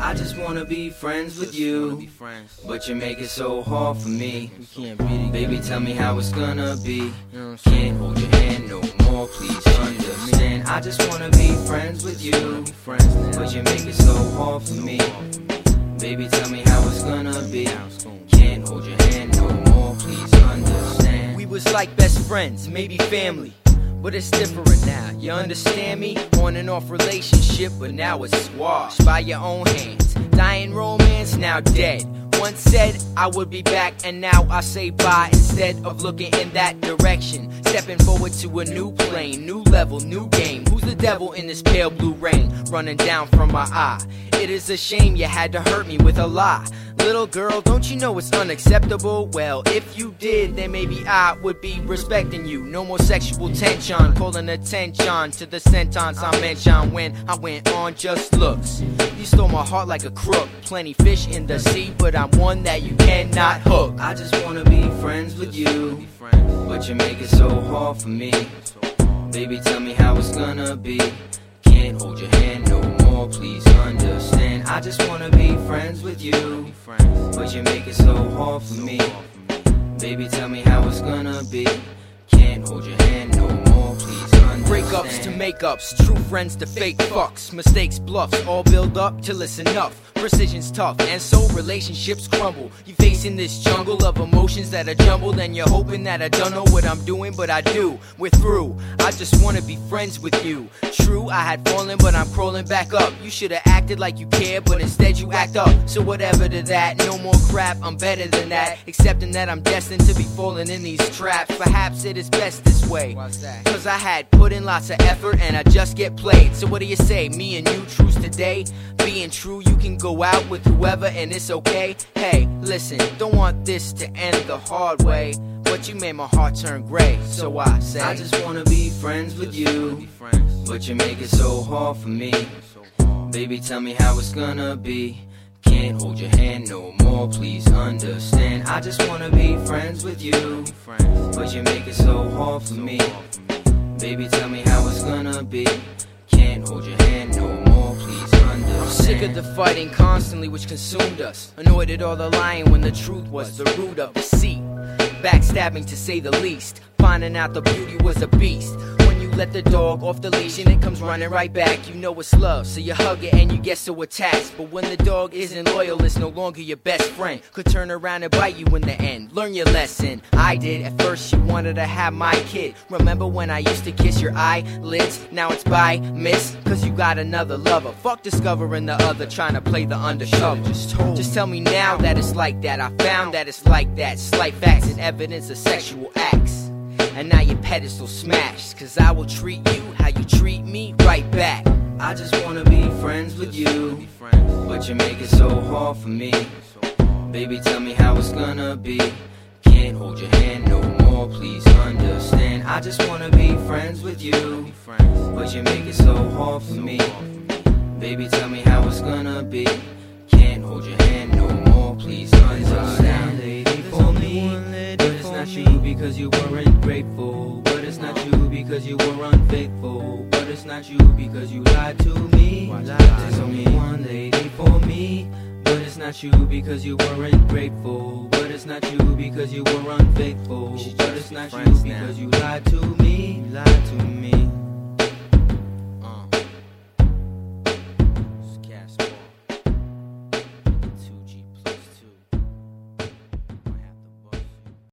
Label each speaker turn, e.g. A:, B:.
A: I just wanna be friends with you. But you make it so hard for me. Baby, tell me how it's gonna be. Can't hold your hand no more, please understand. I just wanna be friends with you. But you make it so hard for me. Baby, tell me how it's gonna be. Can't hold your hand no more, please understand.
B: We was like best friends, maybe family. But it's different now, you understand me? On and off relationship, but now it's squashed by your own hands. Dying romance, now dead. Once said I would be back, and now I say bye instead of looking in that direction. Stepping forward to a new plane, new level, new game. Who's the devil in this pale blue rain running down from my eye? It is a shame you had to hurt me with a lie. Little girl, don't you know it's unacceptable? Well, if you did, then maybe I would be respecting you. No more sexual tension, calling attention to the sentence I mentioned when I went on just looks. You stole my heart like a crook. Plenty fish in the sea, but I'm one that you cannot hook.
A: I just wanna be friends with you. But you make it so hard for me. Baby, tell me how it's gonna be. Can't hold your hand no more, please understand. I just wanna be friends with you. But you make it so hard for me. Baby, tell me how it's gonna be. Can't hold your hand
B: Breakups to makeups, true friends to fake fucks, mistakes, bluffs, all build up till it's enough. Precision's tough, and so relationships crumble. You facing this jungle of emotions that are jumbled, and you're hoping that I don't know what I'm doing, but I do. We're through. I just wanna be friends with you. True, I had fallen, but I'm crawling back up. You should've acted like you cared, but instead you act up. So whatever to that, no more crap. I'm better than that. Accepting that I'm destined to be falling in these traps. Perhaps it is best this way. Cause I had put in lots of effort and I just get played. So what do you say? Me and you, truce today? Being true, you can go out with whoever and it's okay. Hey, listen, don't want this to end the hard way. But you made my heart turn gray, so I say
A: I just wanna be friends with you. But you make it so hard for me. Baby, tell me how it's gonna be. Can't hold your hand no more, please understand. I just wanna be friends with you. But you make it so hard for me. Baby, tell me how it's gonna be. Can't hold your hand no more, please understand.
B: I'm sick of the fighting constantly, which consumed us. Annoyed at all the lying when the truth was the root of deceit. Backstabbing to say the least. Finding out the beauty was a beast. Let the dog off the leash and it comes running right back, you know it's love. So you hug it and you get so attached. But when the dog isn't loyal, it's no longer your best friend. Could turn around and bite you in the end. Learn your lesson. I did. At first, you wanted to have my kid. Remember when I used to kiss your eyelids? Now it's by miss. Cause you got another lover. Fuck discovering the other, trying to play the undercover. Just tell me now that it's like that. I found that it's like that. Slight facts and evidence of sexual acts. And now your pedestal smashed. Cause I will treat you how you treat me right back.
A: I just wanna be friends with you. But you make it so hard for me. Baby, tell me how it's gonna be. Can't hold your hand no more, please understand. I just wanna be friends with you. But you make it so hard for me. Baby, tell me how it's gonna be. Can't hold your hand no more, please understand. Not you because you weren't grateful. But it's not you because you were unfaithful. But it's not you because you lied to me. There's only one lady for me. But it's not you because you weren't grateful. But it's not you because you were unfaithful. But it's not you because you lied to me. You lied to me.